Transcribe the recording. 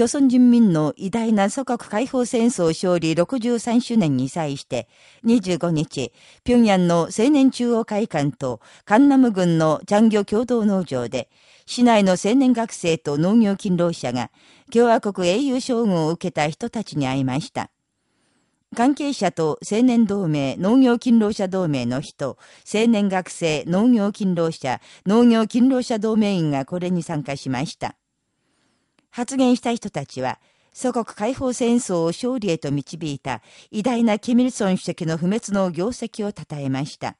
朝鮮人民の偉大な祖国解放戦争勝利63周年に際して、25日、平壌の青年中央会館と、カンナム郡のチャンギョ共同農場で、市内の青年学生と農業勤労者が、共和国英雄将軍を受けた人たちに会いました。関係者と青年同盟、農業勤労者同盟の人、青年学生、農業勤労者、農業勤労者同盟員がこれに参加しました。発言した人たちは、祖国解放戦争を勝利へと導いた偉大なキミルソン主席の不滅の業績を称えました。